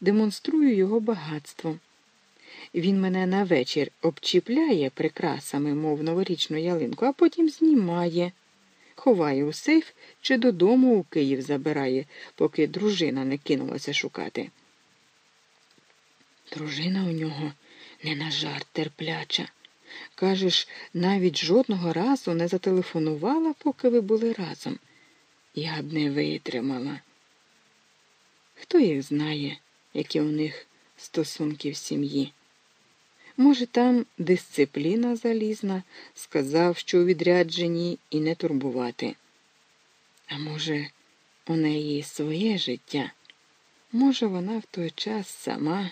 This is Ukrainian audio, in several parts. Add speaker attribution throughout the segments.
Speaker 1: демонструю його багатство. Він мене на вечір обчіпляє прикрасами, мов новорічну ялинку, а потім знімає, ховає у сейф чи додому у Київ забирає, поки дружина не кинулася шукати. Дружина у нього не на жарт терпляча. Кажеш, навіть жодного разу не зателефонувала, поки ви були разом. Я б не витримала. Хто їх знає, які у них стосунки в сім'ї? Може, там дисципліна залізна, сказав, що у відрядженні і не турбувати. А може, у неї своє життя? Може, вона в той час сама.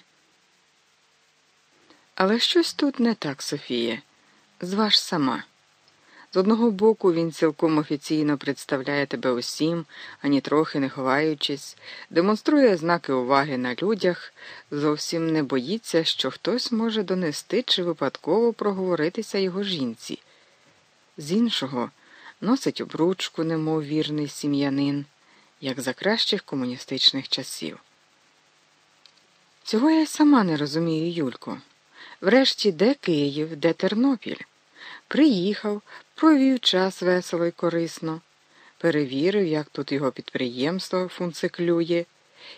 Speaker 1: Але щось тут не так, Софія. Зваж сама. З одного боку, він цілком офіційно представляє тебе усім, ані трохи не ховаючись, демонструє знаки уваги на людях, зовсім не боїться, що хтось може донести чи випадково проговоритися його жінці. З іншого, носить обручку, немов вірний сім'янин, як за кращих комуністичних часів. Цього я й сама не розумію, Юлько. Врешті, де Київ, де Тернопіль? Приїхав, провів час весело й корисно, перевірив, як тут його підприємство функциклює,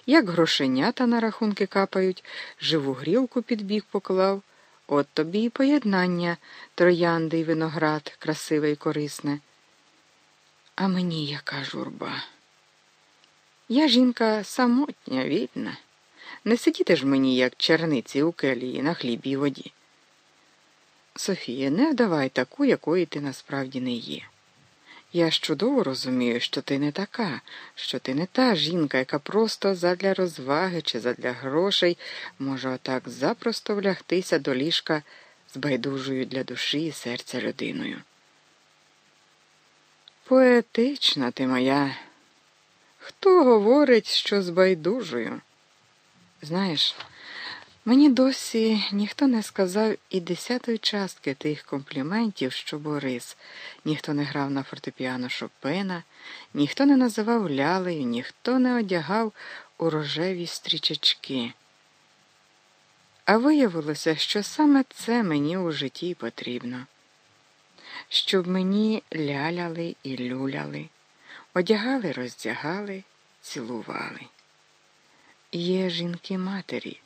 Speaker 1: як грошенята на рахунки капають, живу грілку під бік поклав. От тобі і поєднання троянди й виноград красиве й корисне. А мені яка журба. Я жінка самотня, відна. Не сидіти ж мені, як черниці у келії на хлібі й воді. Софія, не вдавай таку, якої ти насправді не є. Я ж чудово розумію, що ти не така, що ти не та жінка, яка просто задля розваги чи задля грошей може отак запросто влягтися до ліжка з байдужою для душі і серця людиною. Поетична ти моя. Хто говорить, що з байдужою? Знаєш, Мені досі ніхто не сказав і десятої частки тих компліментів, що Борис, ніхто не грав на фортепіано Шопена, ніхто не називав лялею, ніхто не одягав у рожеві стрічечки. А виявилося, що саме це мені у житті потрібно, щоб мені ляляли і люляли, одягали, роздягали, цілували. Є жінки матері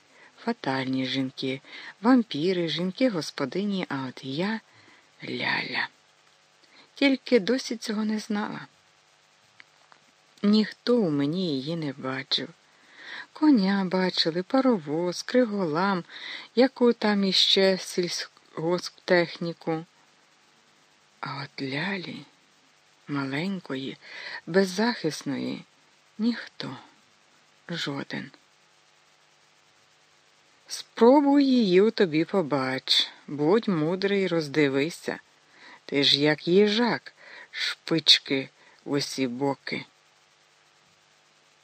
Speaker 1: фатальні жінки, вампіри, жінки господині, а от я ляля. Тільки досі цього не знала. Ніхто у мені її не бачив. Коня бачили, паровоз, криголам, яку там іще сільськогосптехніку. А от лялі, маленької, беззахисної, ніхто, жоден. Спробуй її у тобі побач, будь мудрий, роздивися. Ти ж як їжак, шпички в усі боки.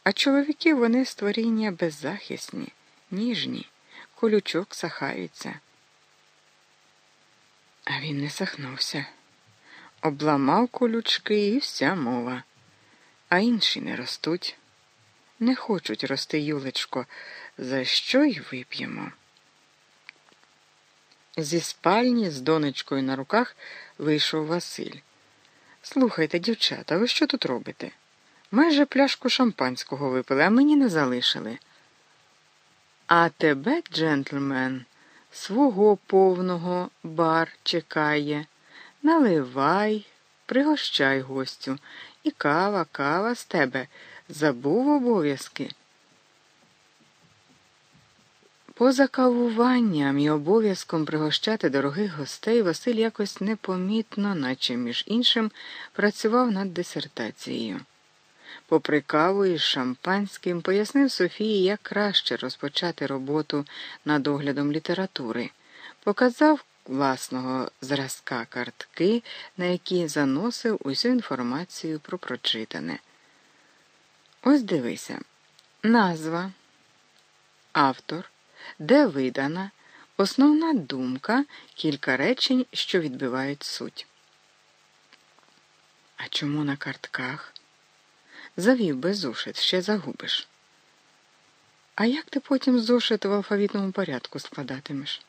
Speaker 1: А чоловіки вони створіння беззахисні, ніжні, колючок сахаються. А він не сахнувся, обламав колючки і вся мова, а інші не ростуть. Не хочуть рости, Юлечко, за що й вип'ємо. Зі спальні з донечкою на руках вийшов Василь. Слухайте, дівчата, ви що тут робите? Майже пляшку шампанського випили, а мені не залишили. А тебе, джентльмен, свого повного бар чекає. Наливай, пригощай гостю, і кава, кава з тебе. Забув обов'язки. Поза кавуванням і обов'язком пригощати дорогих гостей Василь якось непомітно, наче між іншим, працював над дисертацією. Попри каву із шампанським, пояснив Софії, як краще розпочати роботу над оглядом літератури, показав власного зразка картки, на які заносив усю інформацію про прочитане. Ось дивися, назва, автор де видана основна думка, кілька речень, що відбивають суть. А чому на картках? Завів безушит, ще загубиш. А як ти потім зошит в алфавітному порядку складатимеш?